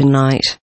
tonight.